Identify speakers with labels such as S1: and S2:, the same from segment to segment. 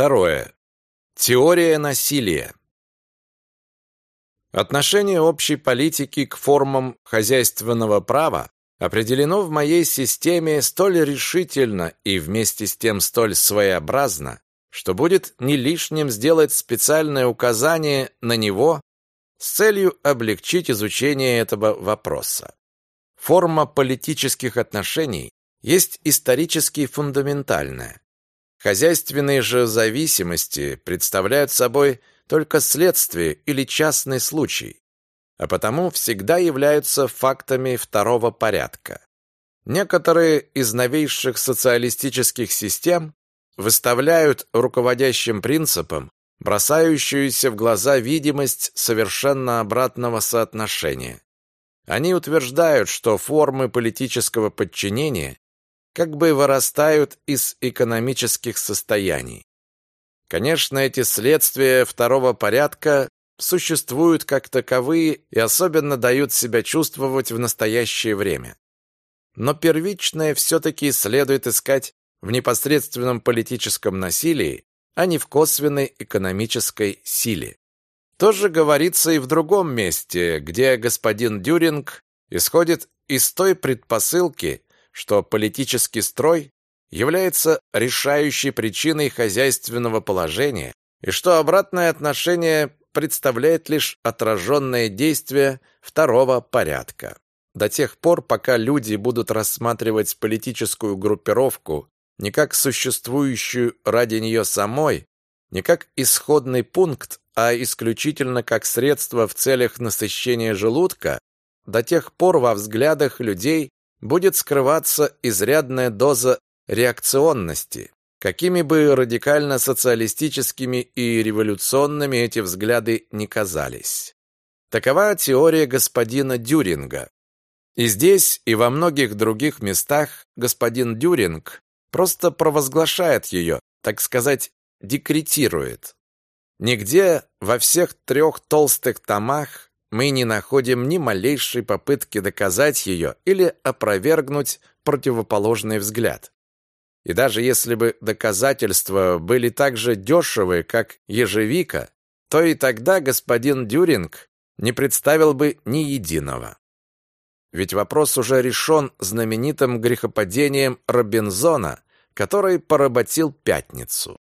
S1: Второе. Теория насилия. Отношение общей политики к формам хозяйственного права определено в моей системе столь решительно и вместе с тем столь своеобразно, что будет не лишним сделать специальное указание на него с целью облегчить изучение этого вопроса. Форма политических отношений есть исторически фундаментальная. Хозяйственные же зависимости представляют собой только следствие или частный случай, а потому всегда являются фактами второго порядка. Некоторые из новейших социалистических систем выставляют руководящим принципом бросающуюся в глаза видимость совершенно обратного соотношения. Они утверждают, что формы политического подчинения как бы вырастают из экономических состояний. Конечно, эти следствия второго порядка существуют как таковые и особенно дают себя чувствовать в настоящее время. Но первичное все-таки следует искать в непосредственном политическом насилии, а не в косвенной экономической силе. То же говорится и в другом месте, где господин Дюринг исходит из той предпосылки, что политический строй является решающей причиной хозяйственного положения и что обратное отношение представляет лишь отраженное действие второго порядка. До тех пор, пока люди будут рассматривать политическую группировку не как существующую ради нее самой, не как исходный пункт, а исключительно как средство в целях насыщения желудка, до тех пор во взглядах людей будет скрываться изрядная доза реакционности. Какими бы радикально социалистическими и революционными эти взгляды ни казались. Такова теория господина Дюринга. И здесь, и во многих других местах господин Дюринг просто провозглашает ее, так сказать, декретирует. Нигде во всех трех толстых томах мы не находим ни малейшей попытки доказать ее или опровергнуть противоположный взгляд. И даже если бы доказательства были так же дешевы, как ежевика, то и тогда господин Дюринг не представил бы ни единого. Ведь вопрос уже решен знаменитым грехопадением Робинзона, который поработил пятницу.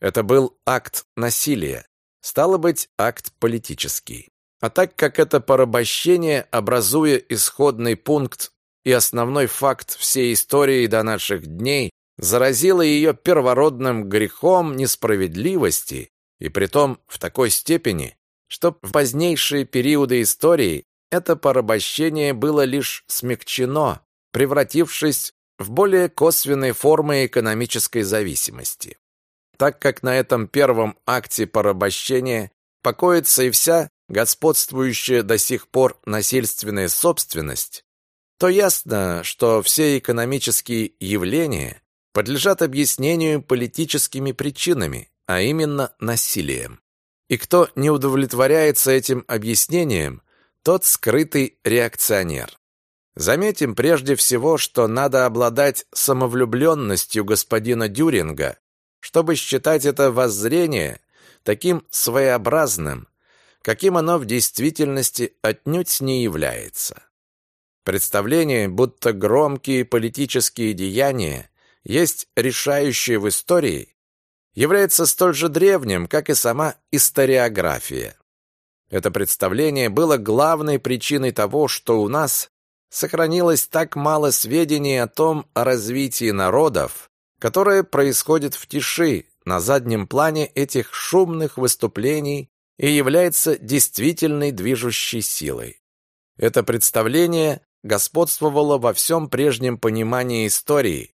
S1: Это был акт насилия, стало быть, акт политический. А так как это порабощение, образуя исходный пункт и основной факт всей истории до наших дней, заразило ее первородным грехом несправедливости, и притом в такой степени, что в позднейшие периоды истории это порабощение было лишь смягчено, превратившись в более косвенные формы экономической зависимости. Так как на этом первом акте порабощения покоится и вся господствующая до сих пор насильственная собственность, то ясно, что все экономические явления подлежат объяснению политическими причинами, а именно насилием. И кто не удовлетворяется этим объяснением, тот скрытый реакционер. Заметим прежде всего, что надо обладать самовлюбленностью господина Дюринга, чтобы считать это воззрение таким своеобразным, каким оно в действительности отнюдь не является. Представление, будто громкие политические деяния есть решающие в истории, является столь же древним, как и сама историография. Это представление было главной причиной того, что у нас сохранилось так мало сведений о том о развитии народов, которое происходит в тиши, на заднем плане этих шумных выступлений и является действительной движущей силой. Это представление господствовало во всем прежнем понимании истории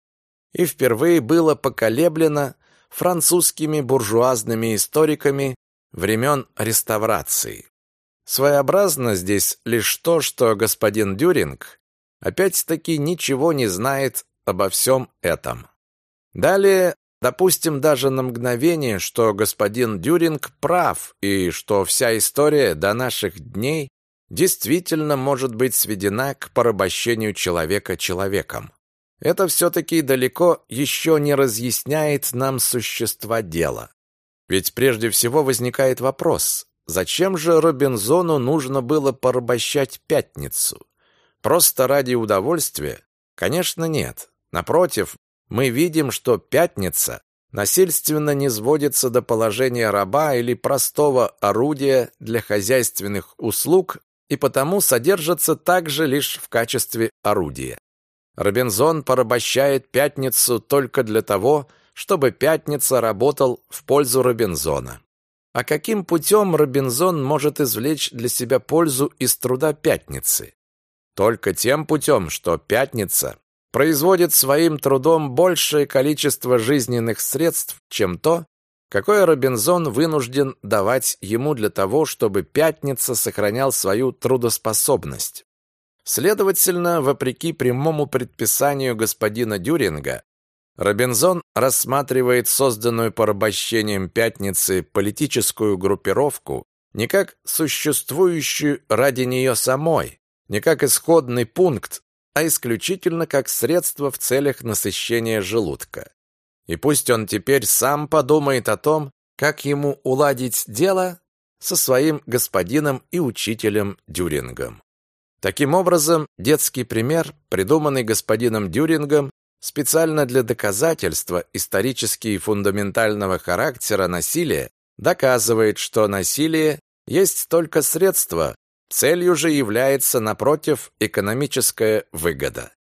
S1: и впервые было поколеблено французскими буржуазными историками времен реставрации. Своеобразно здесь лишь то, что господин Дюринг опять-таки ничего не знает обо всем этом. Далее Допустим даже на мгновение, что господин Дюринг прав и что вся история до наших дней действительно может быть сведена к порабощению человека человеком. Это все-таки далеко еще не разъясняет нам существа дела. Ведь прежде всего возникает вопрос, зачем же Робинзону нужно было порабощать пятницу? Просто ради удовольствия? Конечно, нет. Напротив, мы видим, что пятница насильственно не сводится до положения раба или простого орудия для хозяйственных услуг и потому содержится также лишь в качестве орудия. Робинзон порабощает пятницу только для того, чтобы пятница работал в пользу Робинзона. А каким путем Робинзон может извлечь для себя пользу из труда пятницы? Только тем путем, что пятница производит своим трудом большее количество жизненных средств, чем то, какое Робинзон вынужден давать ему для того, чтобы Пятница сохранял свою трудоспособность. Следовательно, вопреки прямому предписанию господина Дюринга, Робинзон рассматривает созданную порабощением Пятницы политическую группировку не как существующую ради нее самой, не как исходный пункт, а исключительно как средство в целях насыщения желудка. И пусть он теперь сам подумает о том, как ему уладить дело со своим господином и учителем Дюрингом. Таким образом, детский пример, придуманный господином Дюрингом специально для доказательства исторически фундаментального характера насилия, доказывает, что насилие есть только средство, Целью же является, напротив, экономическая выгода.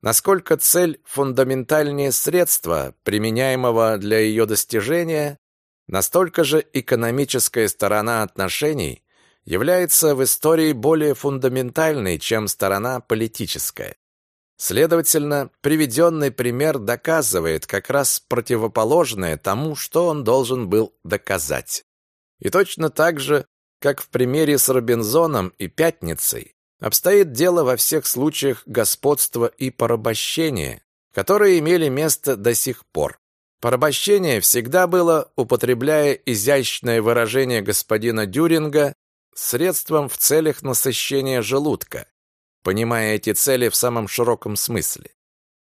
S1: Насколько цель фундаментальнее средства, применяемого для ее достижения, настолько же экономическая сторона отношений является в истории более фундаментальной, чем сторона политическая. Следовательно, приведенный пример доказывает как раз противоположное тому, что он должен был доказать. И точно так же как в примере с Робинзоном и Пятницей, обстоит дело во всех случаях господства и порабощения, которые имели место до сих пор. Порабощение всегда было, употребляя изящное выражение господина Дюринга, средством в целях насыщения желудка, понимая эти цели в самом широком смысле.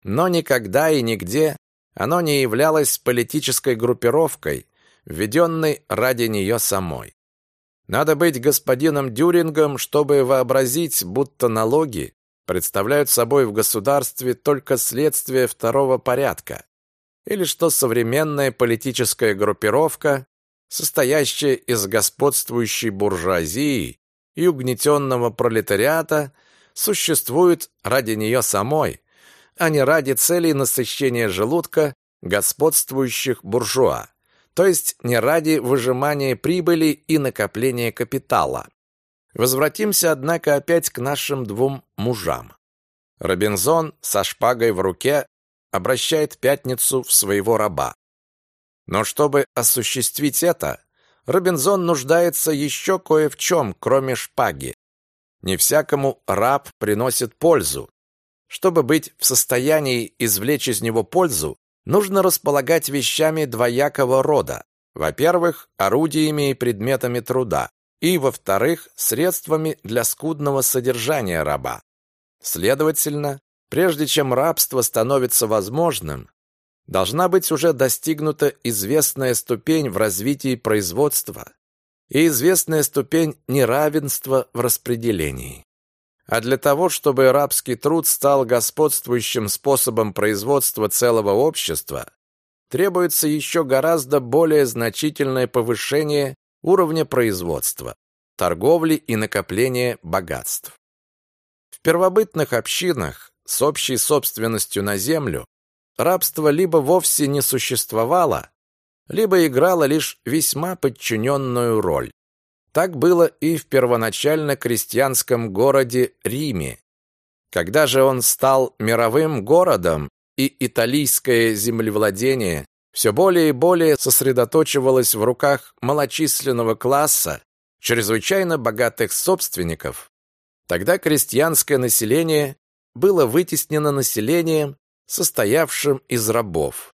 S1: Но никогда и нигде оно не являлось политической группировкой, введенной ради нее самой. Надо быть господином Дюрингом, чтобы вообразить, будто налоги представляют собой в государстве только следствие второго порядка, или что современная политическая группировка, состоящая из господствующей буржуазии и угнетенного пролетариата, существует ради нее самой, а не ради целей насыщения желудка господствующих буржуа то есть не ради выжимания прибыли и накопления капитала. Возвратимся, однако, опять к нашим двум мужам. Робинзон со шпагой в руке обращает пятницу в своего раба. Но чтобы осуществить это, Робинзон нуждается еще кое в чем, кроме шпаги. Не всякому раб приносит пользу. Чтобы быть в состоянии извлечь из него пользу, нужно располагать вещами двоякого рода. Во-первых, орудиями и предметами труда, и, во-вторых, средствами для скудного содержания раба. Следовательно, прежде чем рабство становится возможным, должна быть уже достигнута известная ступень в развитии производства и известная ступень неравенства в распределении. А для того, чтобы рабский труд стал господствующим способом производства целого общества, требуется еще гораздо более значительное повышение уровня производства, торговли и накопления богатств. В первобытных общинах с общей собственностью на землю рабство либо вовсе не существовало, либо играло лишь весьма подчиненную роль. Так было и в первоначально крестьянском городе Риме. Когда же он стал мировым городом, и италийское землевладение все более и более сосредоточивалось в руках малочисленного класса, чрезвычайно богатых собственников, тогда крестьянское население было вытеснено населением, состоявшим из рабов.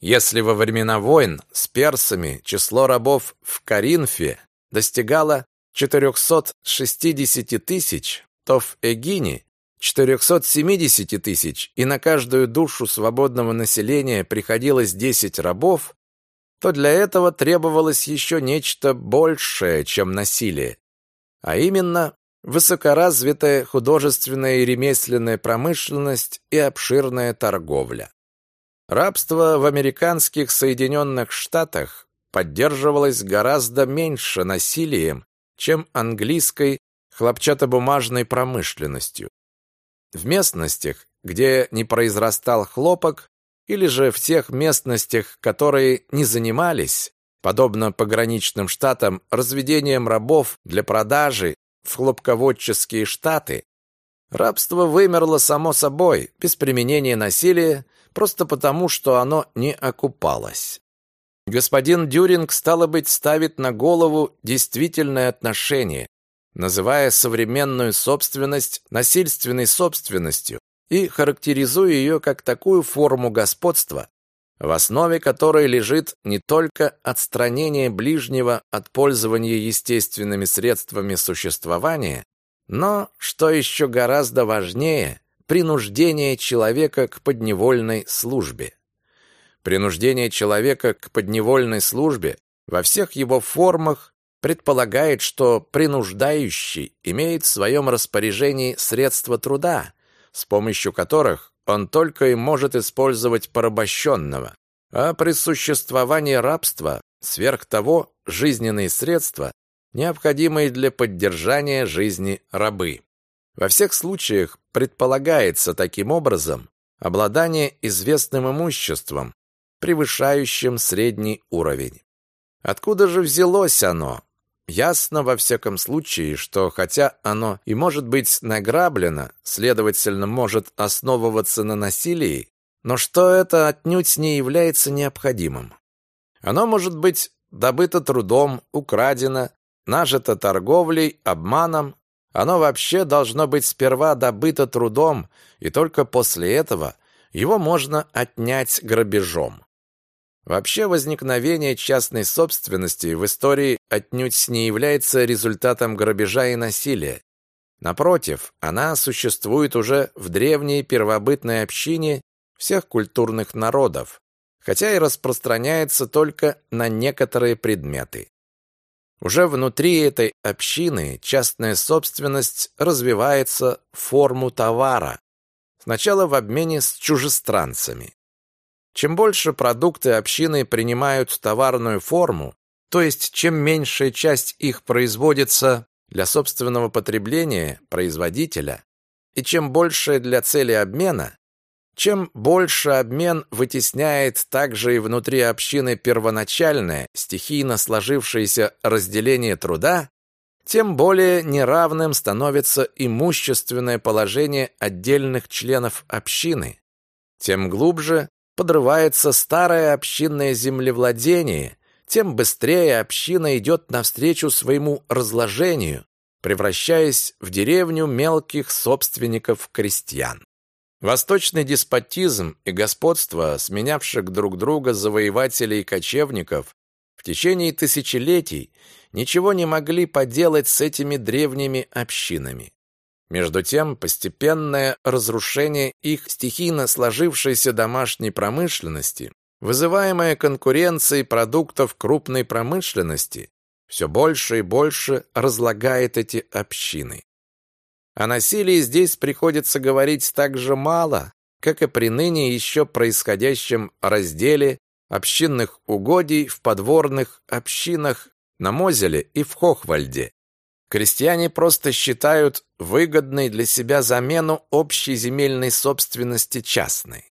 S1: Если во времена войн с персами число рабов в Каринфе достигала 460 тысяч, то в Эгине 470 тысяч, и на каждую душу свободного населения приходилось 10 рабов, то для этого требовалось еще нечто большее, чем насилие, а именно высокоразвитая художественная и ремесленная промышленность и обширная торговля. Рабство в американских Соединенных Штатах поддерживалось гораздо меньше насилием, чем английской хлопчатобумажной промышленностью. В местностях, где не произрастал хлопок, или же в тех местностях, которые не занимались, подобно пограничным штатам, разведением рабов для продажи в хлопководческие штаты, рабство вымерло само собой, без применения насилия, просто потому, что оно не окупалось. Господин Дюринг, стало быть, ставит на голову действительное отношение, называя современную собственность насильственной собственностью и характеризуя ее как такую форму господства, в основе которой лежит не только отстранение ближнего от пользования естественными средствами существования, но, что еще гораздо важнее, принуждение человека к подневольной службе. Принуждение человека к подневольной службе во всех его формах предполагает, что принуждающий имеет в своем распоряжении средства труда, с помощью которых он только и может использовать порабощенного, а при существовании рабства, сверх того, жизненные средства, необходимые для поддержания жизни рабы. Во всех случаях предполагается таким образом обладание известным имуществом, превышающим средний уровень. Откуда же взялось оно? Ясно во всяком случае, что хотя оно и может быть награблено, следовательно, может основываться на насилии, но что это отнюдь не является необходимым. Оно может быть добыто трудом, украдено, нажито торговлей, обманом. Оно вообще должно быть сперва добыто трудом, и только после этого его можно отнять грабежом. Вообще возникновение частной собственности в истории отнюдь не является результатом грабежа и насилия. Напротив, она существует уже в древней первобытной общине всех культурных народов, хотя и распространяется только на некоторые предметы. Уже внутри этой общины частная собственность развивается в форму товара, сначала в обмене с чужестранцами. Чем больше продукты общины принимают товарную форму, то есть чем меньшая часть их производится для собственного потребления производителя, и чем больше для цели обмена, чем больше обмен вытесняет также и внутри общины первоначальное, стихийно сложившееся разделение труда, тем более неравным становится имущественное положение отдельных членов общины, тем глубже подрывается старое общинное землевладение, тем быстрее община идет навстречу своему разложению, превращаясь в деревню мелких собственников-крестьян. Восточный деспотизм и господство, сменявших друг друга завоевателей и кочевников, в течение тысячелетий ничего не могли поделать с этими древними общинами. Между тем, постепенное разрушение их стихийно сложившейся домашней промышленности, вызываемое конкуренцией продуктов крупной промышленности, все больше и больше разлагает эти общины. О насилии здесь приходится говорить так же мало, как и при ныне еще происходящем разделе общинных угодий в подворных общинах на Мозеле и в Хохвальде, Крестьяне просто считают выгодной для себя замену общей земельной собственности частной.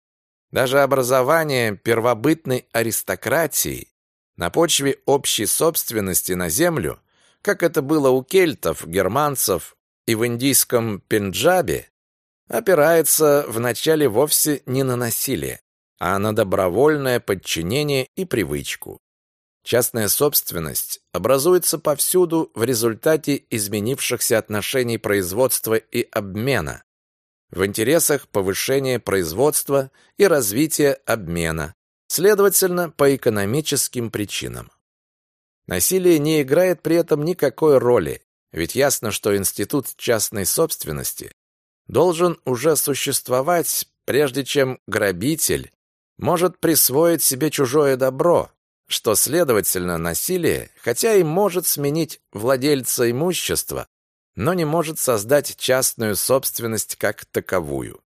S1: Даже образование первобытной аристократии на почве общей собственности на землю, как это было у кельтов, германцев и в индийском Пенджабе, опирается вначале вовсе не на насилие, а на добровольное подчинение и привычку. Частная собственность образуется повсюду в результате изменившихся отношений производства и обмена, в интересах повышения производства и развития обмена, следовательно, по экономическим причинам. Насилие не играет при этом никакой роли, ведь ясно, что институт частной собственности должен уже существовать, прежде чем грабитель может присвоить себе чужое добро, что, следовательно, насилие, хотя и может сменить владельца имущества, но не может создать частную собственность как таковую.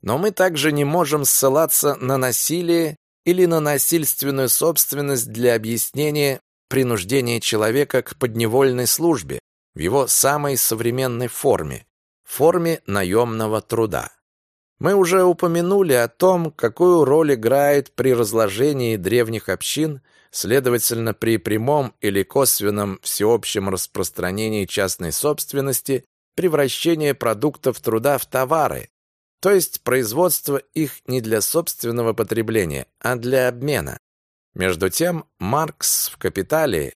S1: Но мы также не можем ссылаться на насилие или на насильственную собственность для объяснения принуждения человека к подневольной службе в его самой современной форме, форме наемного труда. Мы уже упомянули о том, какую роль играет при разложении древних общин Следовательно, при прямом или косвенном всеобщем распространении частной собственности превращение продуктов труда в товары, то есть производство их не для собственного потребления, а для обмена. Между тем, Маркс в «Капитале»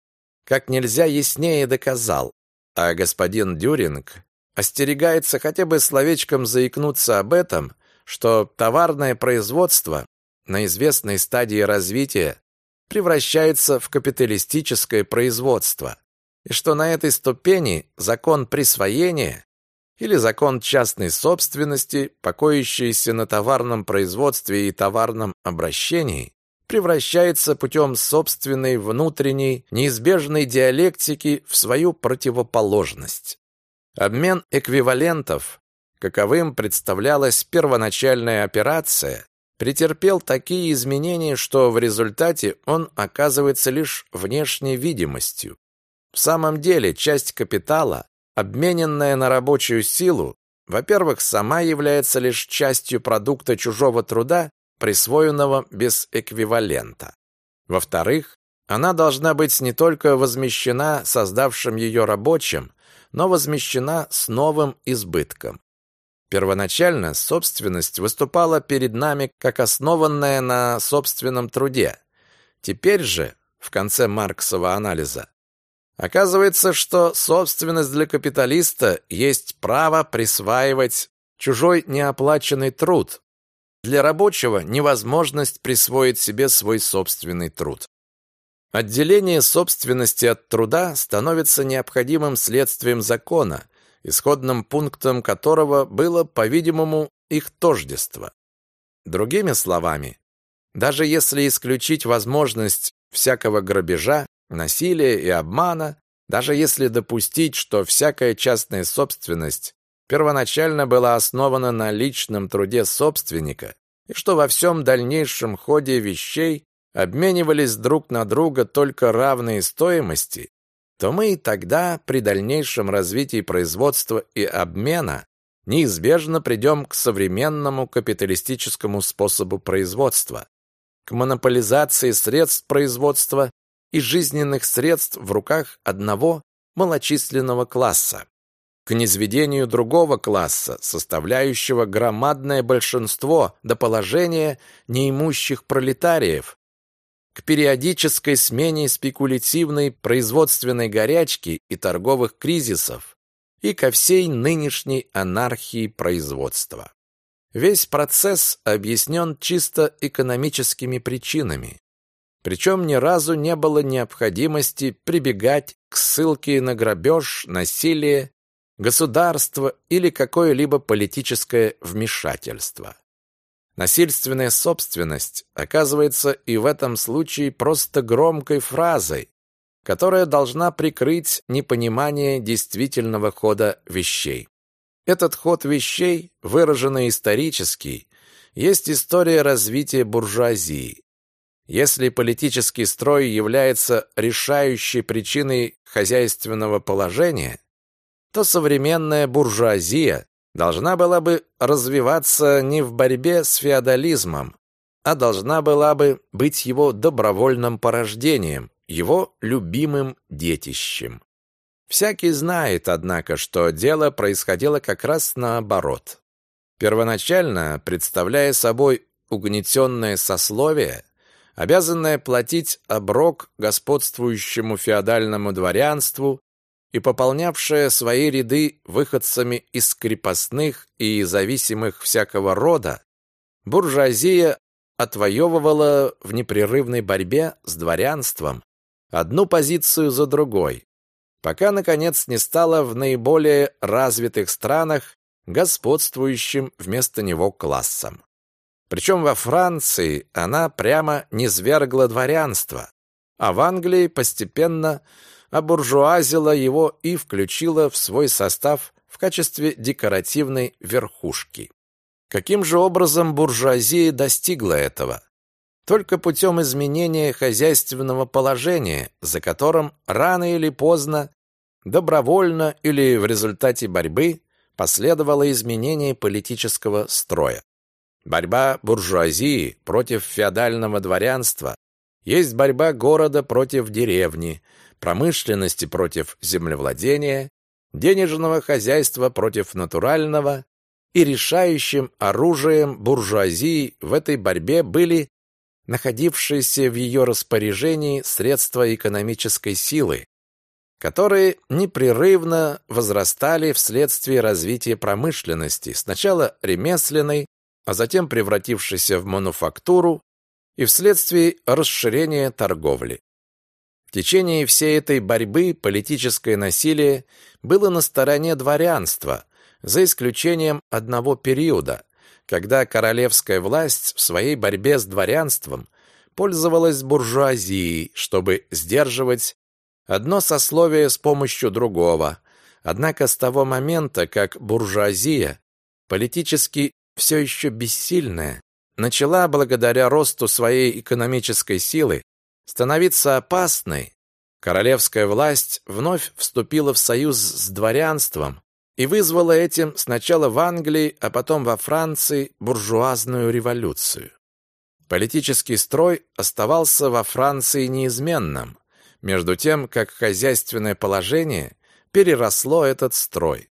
S1: как нельзя яснее доказал, а господин Дюринг остерегается хотя бы словечком заикнуться об этом, что товарное производство на известной стадии развития превращается в капиталистическое производство, и что на этой ступени закон присвоения или закон частной собственности, покоящийся на товарном производстве и товарном обращении, превращается путем собственной внутренней неизбежной диалектики в свою противоположность. Обмен эквивалентов, каковым представлялась первоначальная операция, претерпел такие изменения, что в результате он оказывается лишь внешней видимостью. В самом деле, часть капитала, обмененная на рабочую силу, во-первых, сама является лишь частью продукта чужого труда, присвоенного без эквивалента. Во-вторых, она должна быть не только возмещена создавшим ее рабочим, но возмещена с новым избытком. Первоначально собственность выступала перед нами как основанная на собственном труде. Теперь же, в конце Марксова анализа, оказывается, что собственность для капиталиста есть право присваивать чужой неоплаченный труд. Для рабочего невозможность присвоить себе свой собственный труд. Отделение собственности от труда становится необходимым следствием закона – исходным пунктом которого было, по-видимому, их тождество. Другими словами, даже если исключить возможность всякого грабежа, насилия и обмана, даже если допустить, что всякая частная собственность первоначально была основана на личном труде собственника, и что во всем дальнейшем ходе вещей обменивались друг на друга только равные стоимости, то мы и тогда при дальнейшем развитии производства и обмена неизбежно придем к современному капиталистическому способу производства, к монополизации средств производства и жизненных средств в руках одного малочисленного класса, к низведению другого класса, составляющего громадное большинство до положения неимущих пролетариев, к периодической смене спекулятивной производственной горячки и торговых кризисов и ко всей нынешней анархии производства. Весь процесс объяснен чисто экономическими причинами. Причем ни разу не было необходимости прибегать к ссылке на грабеж, насилие, государство или какое-либо политическое вмешательство. Насильственная собственность оказывается и в этом случае просто громкой фразой, которая должна прикрыть непонимание действительного хода вещей. Этот ход вещей, выраженный исторически, есть история развития буржуазии. Если политический строй является решающей причиной хозяйственного положения, то современная буржуазия должна была бы развиваться не в борьбе с феодализмом, а должна была бы быть его добровольным порождением, его любимым детищем. Всякий знает, однако, что дело происходило как раз наоборот. Первоначально, представляя собой угнетенное сословие, обязанное платить оброк господствующему феодальному дворянству и пополнявшая свои ряды выходцами из крепостных и зависимых всякого рода, буржуазия отвоевывала в непрерывной борьбе с дворянством одну позицию за другой, пока, наконец, не стала в наиболее развитых странах господствующим вместо него классом. Причем во Франции она прямо низвергла дворянство, а в Англии постепенно обуржуазила его и включила в свой состав в качестве декоративной верхушки. Каким же образом буржуазия достигла этого? Только путем изменения хозяйственного положения, за которым рано или поздно, добровольно или в результате борьбы, последовало изменение политического строя. Борьба буржуазии против феодального дворянства есть борьба города против деревни, промышленности против землевладения, денежного хозяйства против натурального, и решающим оружием буржуазии в этой борьбе были находившиеся в ее распоряжении средства экономической силы, которые непрерывно возрастали вследствие развития промышленности, сначала ремесленной, а затем превратившейся в мануфактуру, и вследствие расширения торговли. В течение всей этой борьбы политическое насилие было на стороне дворянства, за исключением одного периода, когда королевская власть в своей борьбе с дворянством пользовалась буржуазией, чтобы сдерживать одно сословие с помощью другого. Однако с того момента, как буржуазия, политически все еще бессильная, начала благодаря росту своей экономической силы становиться опасной, королевская власть вновь вступила в союз с дворянством и вызвала этим сначала в Англии, а потом во Франции буржуазную революцию. Политический строй оставался во Франции неизменным, между тем, как хозяйственное положение переросло этот строй.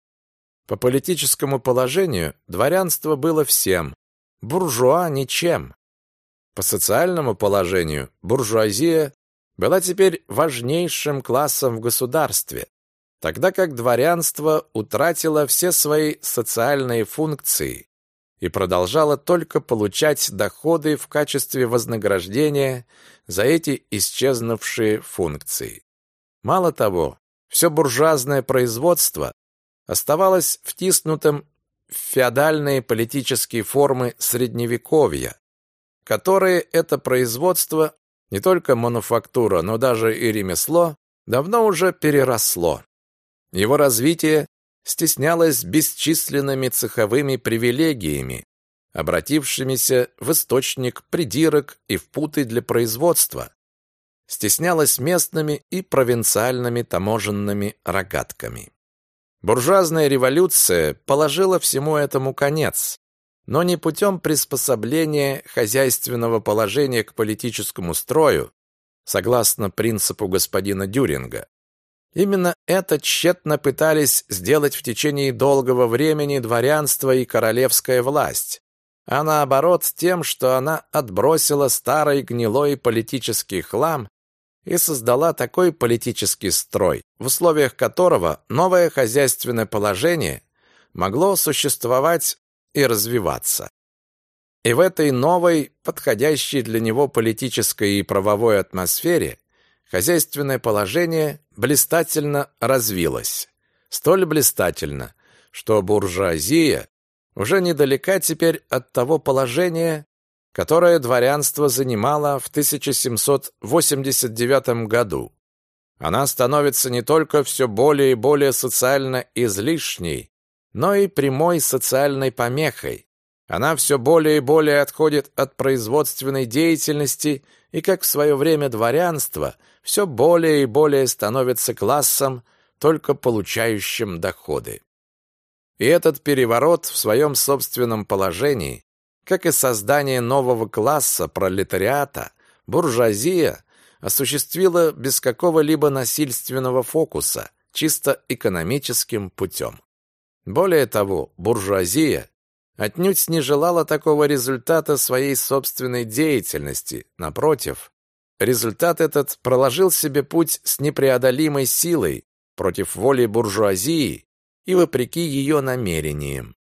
S1: По политическому положению дворянство было всем, буржуа ничем. По социальному положению буржуазия была теперь важнейшим классом в государстве, тогда как дворянство утратило все свои социальные функции и продолжало только получать доходы в качестве вознаграждения за эти исчезнувшие функции. Мало того, все буржуазное производство оставалось втиснутым в феодальные политические формы средневековья, которые это производство, не только мануфактура, но даже и ремесло, давно уже переросло. Его развитие стеснялось бесчисленными цеховыми привилегиями, обратившимися в источник придирок и в путы для производства, стеснялось местными и провинциальными таможенными рогатками. Буржуазная революция положила всему этому конец, но не путем приспособления хозяйственного положения к политическому строю, согласно принципу господина Дюринга, Именно это тщетно пытались сделать в течение долгого времени дворянство и королевская власть, а наоборот тем, что она отбросила старый гнилой политический хлам и создала такой политический строй, в условиях которого новое хозяйственное положение могло существовать и развиваться. И в этой новой, подходящей для него политической и правовой атмосфере хозяйственное положение блистательно развилось. Столь блистательно, что буржуазия уже недалека теперь от того положения, которое дворянство занимало в 1789 году. Она становится не только все более и более социально излишней, но и прямой социальной помехой. Она все более и более отходит от производственной деятельности и, как в свое время дворянство – все более и более становится классом, только получающим доходы. И этот переворот в своем собственном положении, как и создание нового класса пролетариата, буржуазия осуществила без какого-либо насильственного фокуса, чисто экономическим путем. Более того, буржуазия отнюдь не желала такого результата своей собственной деятельности, напротив, Результат этот проложил себе путь с непреодолимой силой против воли буржуазии и вопреки ее намерениям.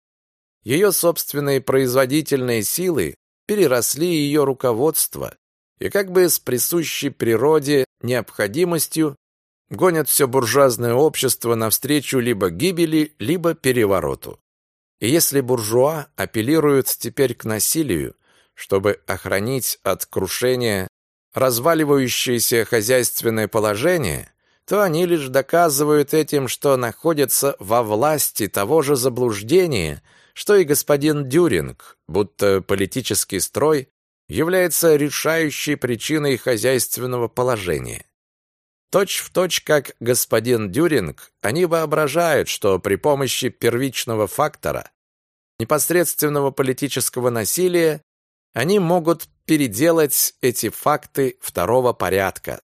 S1: Ее собственные производительные силы переросли ее руководство и как бы с присущей природе необходимостью гонят все буржуазное общество навстречу либо гибели, либо перевороту. И если буржуа апеллируют теперь к насилию, чтобы охранить от крушения разваливающееся хозяйственное положение, то они лишь доказывают этим, что находятся во власти того же заблуждения, что и господин Дюринг, будто политический строй является решающей причиной хозяйственного положения. Точь в точь, как господин Дюринг, они воображают, что при помощи первичного фактора, непосредственного политического насилия, они могут переделать эти факты второго порядка,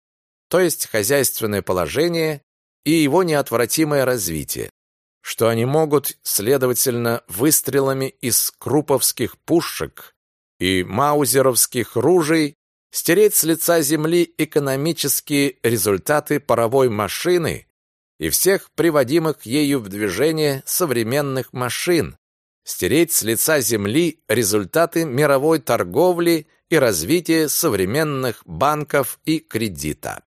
S1: то есть хозяйственное положение и его неотвратимое развитие, что они могут, следовательно, выстрелами из круповских пушек и маузеровских ружей стереть с лица земли экономические результаты паровой машины и всех приводимых ею в движение современных машин, стереть с лица земли результаты мировой торговли и развития современных банков и кредита.